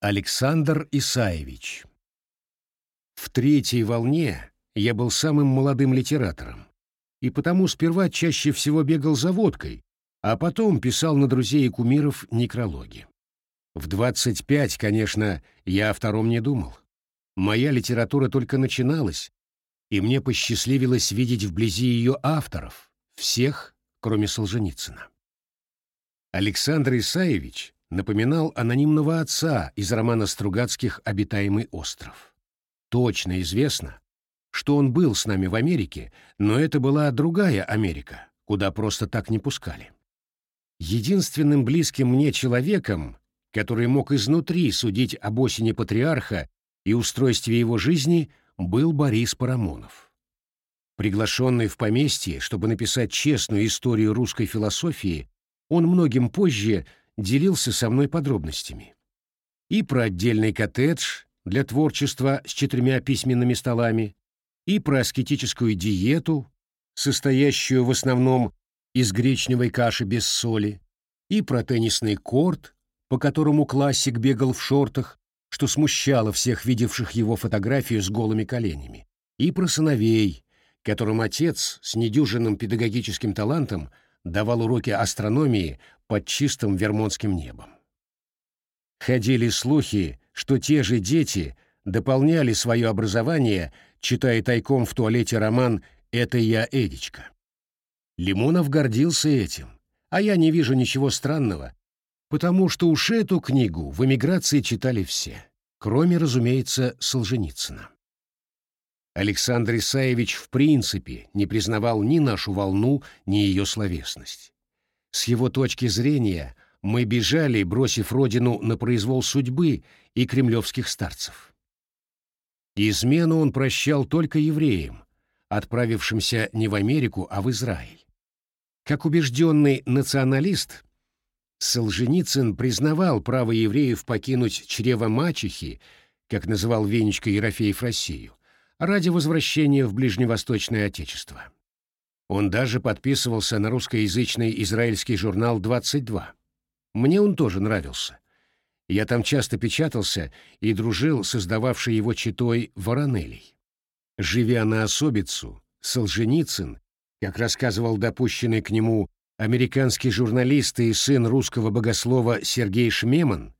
Александр Исаевич В третьей волне я был самым молодым литератором, и потому сперва чаще всего бегал за водкой, а потом писал на друзей и кумиров некрологи. В 25, конечно, я о втором не думал. Моя литература только начиналась, и мне посчастливилось видеть вблизи ее авторов, всех, кроме Солженицына. Александр Исаевич напоминал анонимного отца из романа Стругацких «Обитаемый остров». Точно известно, что он был с нами в Америке, но это была другая Америка, куда просто так не пускали. Единственным близким мне человеком, который мог изнутри судить об осени патриарха и устройстве его жизни, был Борис Парамонов. Приглашенный в поместье, чтобы написать честную историю русской философии, он многим позже делился со мной подробностями. И про отдельный коттедж для творчества с четырьмя письменными столами, и про аскетическую диету, состоящую в основном из гречневой каши без соли, и про теннисный корт, по которому классик бегал в шортах, что смущало всех видевших его фотографию с голыми коленями, и про сыновей, которым отец с недюжинным педагогическим талантом давал уроки астрономии под чистым вермонтским небом. Ходили слухи, что те же дети дополняли свое образование, читая тайком в туалете роман «Это я, Эдичка». Лимонов гордился этим, а я не вижу ничего странного, потому что уж эту книгу в эмиграции читали все, кроме, разумеется, Солженицына. Александр Исаевич в принципе не признавал ни нашу волну, ни ее словесность. С его точки зрения мы бежали, бросив родину на произвол судьбы и кремлевских старцев. Измену он прощал только евреям, отправившимся не в Америку, а в Израиль. Как убежденный националист, Солженицын признавал право евреев покинуть чрево мачехи, как называл Венечка Ерофеев Россию, ради возвращения в ближневосточное отечество. Он даже подписывался на русскоязычный израильский журнал «22». Мне он тоже нравился. Я там часто печатался и дружил с издававшей его читой Воронелей. Живя на особицу, Солженицын, как рассказывал допущенный к нему американский журналист и сын русского богослова Сергей Шмеман,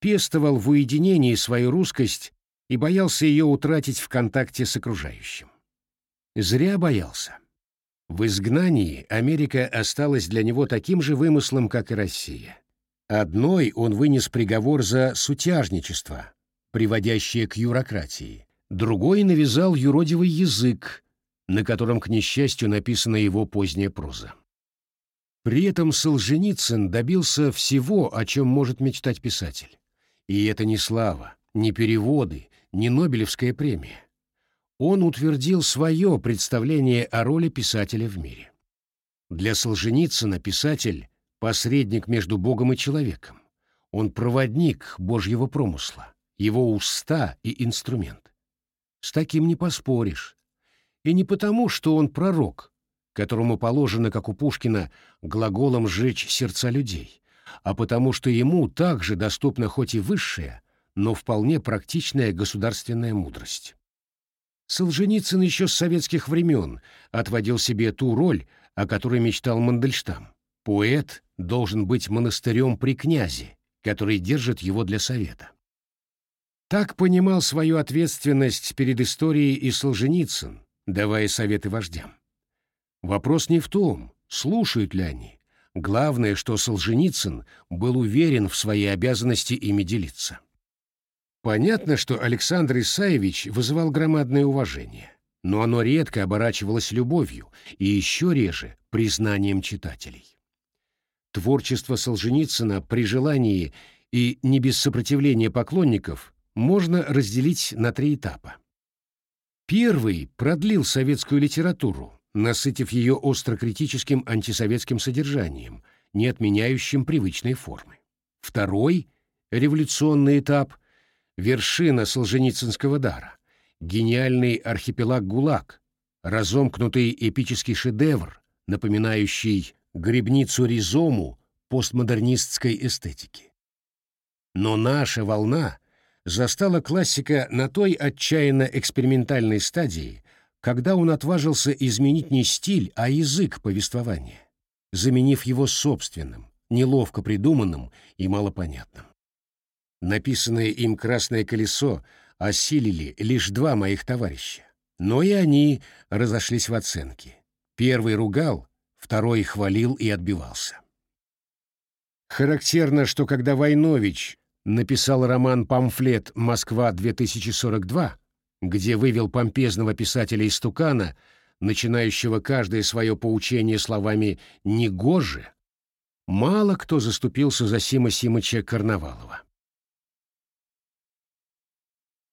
пестовал в уединении свою русскость и боялся ее утратить в контакте с окружающим. Зря боялся. В изгнании Америка осталась для него таким же вымыслом, как и Россия. Одной он вынес приговор за сутяжничество, приводящее к юрократии. Другой навязал юродивый язык, на котором, к несчастью, написана его поздняя проза. При этом Солженицын добился всего, о чем может мечтать писатель. И это не слава, не переводы, не Нобелевская премия. Он утвердил свое представление о роли писателя в мире. Для Солженицына писатель — посредник между Богом и человеком. Он проводник Божьего промысла, его уста и инструмент. С таким не поспоришь. И не потому, что он пророк, которому положено, как у Пушкина, глаголом сжечь сердца людей, а потому что ему также доступна хоть и высшая, но вполне практичная государственная мудрость. Солженицын еще с советских времен отводил себе ту роль, о которой мечтал Мандельштам. Поэт должен быть монастырем при князе, который держит его для совета. Так понимал свою ответственность перед историей и Солженицын, давая советы вождям. Вопрос не в том, слушают ли они. Главное, что Солженицын был уверен в своей обязанности ими делиться. Понятно, что Александр Исаевич вызывал громадное уважение, но оно редко оборачивалось любовью и еще реже признанием читателей. Творчество Солженицына при желании и не без сопротивления поклонников можно разделить на три этапа. Первый продлил советскую литературу, насытив ее острокритическим антисоветским содержанием, не отменяющим привычной формы. Второй, революционный этап, вершина солженицынского дара, гениальный архипелаг ГУЛАГ, разомкнутый эпический шедевр, напоминающий грибницу ризому постмодернистской эстетики. Но наша волна застала классика на той отчаянно экспериментальной стадии, когда он отважился изменить не стиль, а язык повествования, заменив его собственным, неловко придуманным и малопонятным. Написанное им «Красное колесо» осилили лишь два моих товарища, но и они разошлись в оценке. Первый ругал, второй хвалил и отбивался. Характерно, что когда Войнович написал роман-памфлет «Москва-2042», где вывел помпезного писателя Истукана, начинающего каждое свое поучение словами «негоже», мало кто заступился за Сима Симыча Карнавалова.